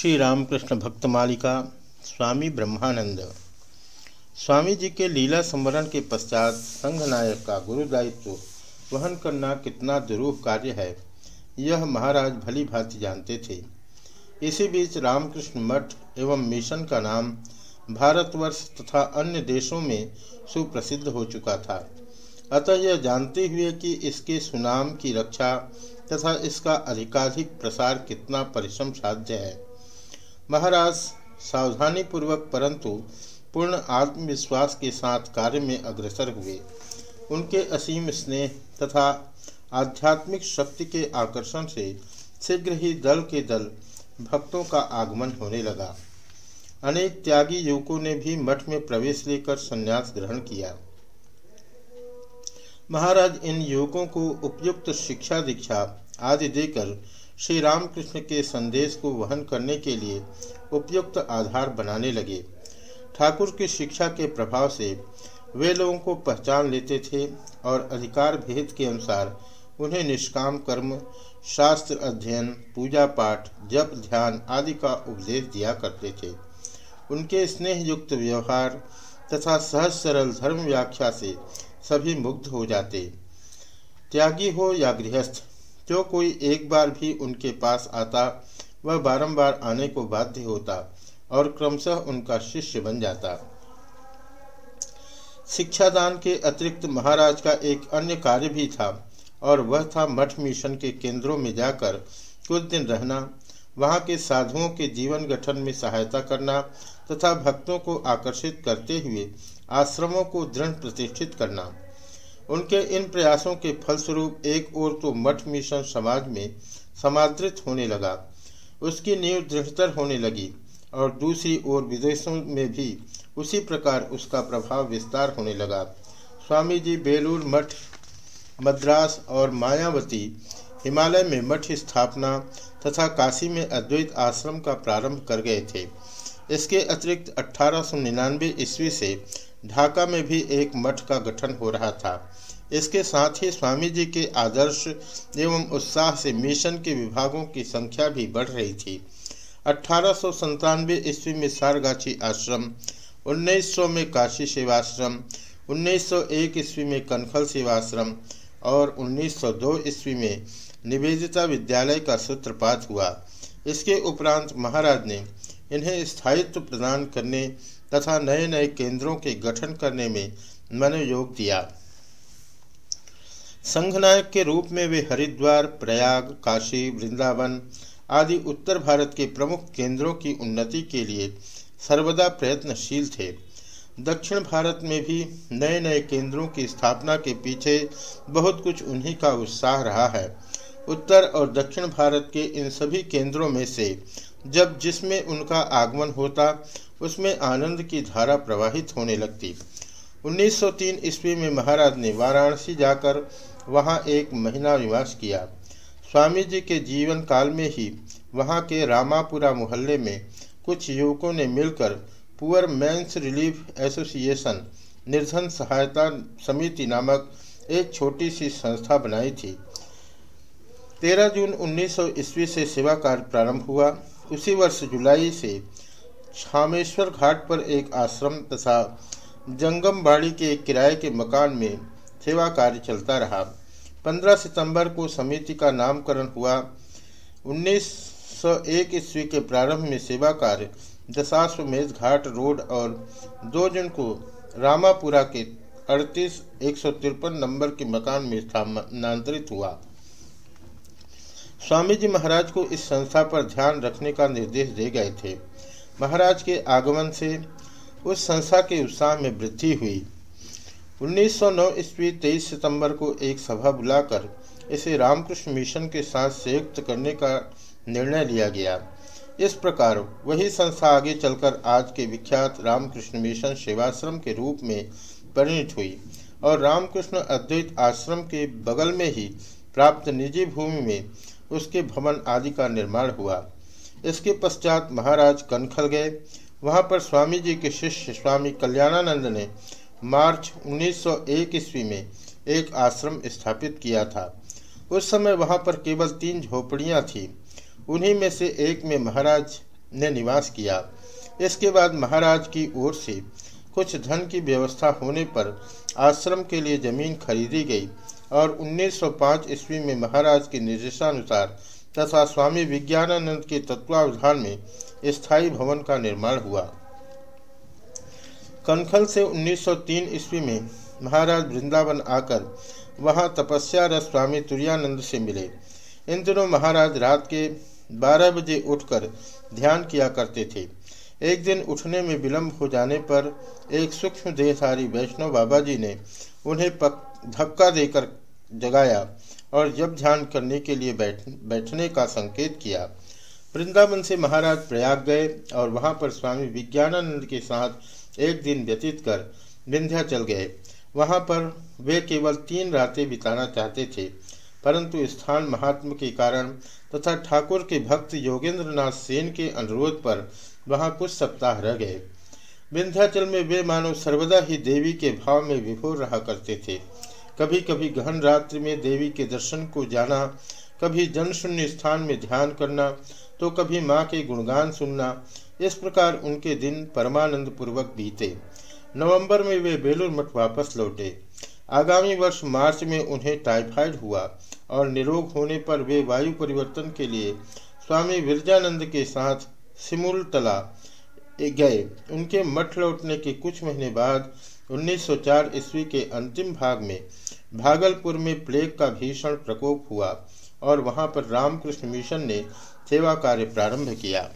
श्री रामकृष्ण भक्त मालिका स्वामी ब्रह्मानंद। स्वामी जी के लीला संवरण के पश्चात संघ नायक का गुरु दायित्व, वहन करना कितना दुरूह कार्य है, यह महाराज भली भांति जानते थे। इसी बीच रामकृष्ण मठ एवं मिशन का नाम भारतवर्ष तथा अन्य देशों में सुप्रसिद्ध हो चुका था। अतः यह जानते हुए कि इसके सुनाम की रक्षा तथा इसका अधिकाधिक प्रसार कितना परिश्रम साध्य है। महाराज सावधानी पूर्वक परंतु पूर्ण आत्मविश्वास के साथ कार्य में अग्रसर हुए। उनके असीम स्नेह तथा आध्यात्मिक शक्ति के आकर्षण से शीघ्र ही दल के दल भक्तों का आगमन होने लगा। अनेक त्यागी युवकों ने भी मठ में प्रवेश लेकर संन्यास ग्रहण किया। महाराज, इन युवकों को उपयुक्त शिक्षा दीक्षा आदि देकर श्री रामकृष्ण के संदेश को वहन करने के लिए उपयुक्त आधार बनाने लगे। ठाकुर की शिक्षा के प्रभाव से वे लोगों को पहचान लेते थे और अधिकार भेद के अनुसार उन्हें निष्काम कर्म, शास्त्र अध्ययन, पूजा पाठ, जप, ध्यान आदि का उपदेश दिया करते थे। उनके स्नेह युक्त व्यवहार तथा सहज सरल धर्म व्याख्या से सभी मुग्ध हो जाते। त्यागी हो या गृहस्थ जो कोई एक बार भी उनके पास आता, वह बारंबार आने को बाध्य होता और क्रमशः उनका शिष्य बन जाता। शिक्षादान के अतिरिक्त महाराज का एक अन्य कार्य भी था और वह था मठ मिशन के केंद्रों में जाकर कुछ दिन रहना, वहाँ के साधुओं के जीवन गठन में सहायता करना तथा भक्तों को आकर्षित करते हुए आश्रमों को दृढ़ प्रतिष्ठित करना। उनके इन प्रयासों के फलस्वरूप एक ओर तो मठ मिशन समाज में समादृत होने लगा, उसकी नींव दृढ़तर होने लगी, और दूसरी ओर विदेशों में भी उसी प्रकार उसका प्रभाव विस्तार होने लगा। स्वामी जी बेलूर मठ, मद्रास और मायावती हिमालय में मठ स्थापना तथा काशी में अद्वैत आश्रम का प्रारंभ कर गए थे। इसके अतिरिक्त अठारह सौ निन्यानवे ईस्वी से ढाका में भी एक मठ का गठन हो रहा था। इसके साथ ही स्वामी जी के आदर्श एवं उत्साह से मिशन के विभागों की संख्या भी बढ़ रही थी। अठारह ईस्वी में सारगाछी आश्रम 1900 में काशी सेवाश्रम 1901 ईस्वी में कनखल सेवाश्रम और 1902 ईस्वी में निवेदिता विद्यालय का सूत्रपात हुआ। इसके उपरांत महाराज ने इन्हें स्थायित्व प्रदान करने तथा नए नए केंद्रों के गठन करने में मनोयोग दिया। संघनायक के रूप में वे हरिद्वार, प्रयाग, काशी, वृंदावन आदि उत्तर भारत के प्रमुख केंद्रों की उन्नति के लिए सर्वदा प्रयत्नशील थे। दक्षिण भारत में भी नए नए केंद्रों की स्थापना के पीछे बहुत कुछ उन्हीं का उत्साह रहा है। उत्तर और दक्षिण भारत के इन सभी केंद्रों में से जब जिसमें उनका आगमन होता उसमें आनंद की धारा प्रवाहित होने लगती। 1903 ईस्वी में महाराज ने वाराणसी जाकर वहाँ एक महीना निवास किया। स्वामी जी के जीवन काल में ही वहाँ के रामापुरा मोहल्ले में कुछ युवकों ने मिलकर पुअर मैंस रिलीफ एसोसिएशन, निर्धन सहायता समिति नामक एक छोटी सी संस्था बनाई थी। 13 जून 1900 ईस्वी से सेवा कार्य प्रारंभ हुआ। उसी वर्ष जुलाई से छामेश्वर घाट पर एक आश्रम तथा जंगम बाड़ी के किराए के मकान में सेवा कार्य चलता रहा। 15 सितंबर को समिति का नामकरण हुआ। 1901 ईस्वी के प्रारंभ में सेवा कार्य दशाश्वमेध घाट रोड और 2 जून को रामापुरा के अड़तीस एक नंबर के मकान में स्थानांतरित हुआ। स्वामी जी महाराज को इस संस्था पर ध्यान रखने का निर्देश दे गए थे। महाराज के आगमन से उस संस्था के उत्साह में वृद्धि हुई। 1909 ईस्वी 23 सितंबर को एक सभा बुलाकर इसे रामकृष्ण मिशन के साथ संयुक्त करने का निर्णय लिया गया। इस प्रकार वही संस्था आगे चलकर आज के विख्यात रामकृष्ण मिशन सेवाश्रम के रूप में परिणित हुई और रामकृष्ण अद्वैत आश्रम के बगल में ही प्राप्त निजी भूमि में उसके भवन आदि का निर्माण हुआ। इसके पश्चात महाराज कनखल गए। वहाँ पर स्वामी जी के शिष्य स्वामी कल्याणानंद ने मार्च 1901 ईस्वी में एक आश्रम स्थापित किया था। उस समय वहाँ पर केवल तीन झोपड़ियाँ थीं। उन्हीं में से एक में महाराज ने निवास किया। इसके बाद महाराज की ओर से कुछ धन की व्यवस्था होने पर आश्रम के लिए ज़मीन खरीदी गई और 1905 ईस्वी में महाराज के निर्देशानुसार तथा स्वामी विज्ञानानंद के तत्वावधान में स्थायी भवन का निर्माण हुआ। कनखल से 1903 ईस्वी में महाराज वृंदावन आकर वहाँ तपस्या रस स्वामी तुरानंद से मिले। इन दिनों महाराज रात के 12 बजे उठकर ध्यान किया करते थे। एक दिन उठने में विलंब हो जाने पर एक सूक्ष्म देहधारी वैष्णव बाबा जी ने उन्हें धक्का देकर जगाया। और जब ध्यान करने के लिए बैठ, बैठने का संकेत किया। वृंदावन से महाराज प्रयाग गए और वहाँ पर स्वामी विज्ञानानंद के साथ एक दिन व्यतीत कर विंध्याचल गए। वहाँ पर वे केवल तीन रातें बिताना चाहते थे, परंतु स्थान महात्म के कारण तथा ठाकुर के भक्त योगेंद्र नाथ सेन के अनुरोध पर वहाँ कुछ सप्ताह रह गए। विंध्याचल में वे मानव सर्वदा ही देवी के भाव में विभोर रहा करते थे। कभी कभी गहन रात्रि में देवी के दर्शन को जाना, कभी जनशून्य स्थान में ध्यान करना तो कभी माँ के गुणगान सुनना, इस प्रकार उनके दिन परमानंद पूर्वक बीते। नवंबर में वे बेलूर मठ वापस लौटे। आगामी वर्ष मार्च में उन्हें टाइफाइड हुआ और निरोग होने पर वे वायु परिवर्तन के लिए स्वामी विरजानंद के साथ सिमुलतला गए। उनके मठ लौटने के कुछ महीने बाद 1904 ईस्वी के अंतिम भाग में, भागलपुर में प्लेग का भीषण प्रकोप हुआ और वहाँ पर रामकृष्ण मिशन ने सेवा कार्य प्रारंभ किया।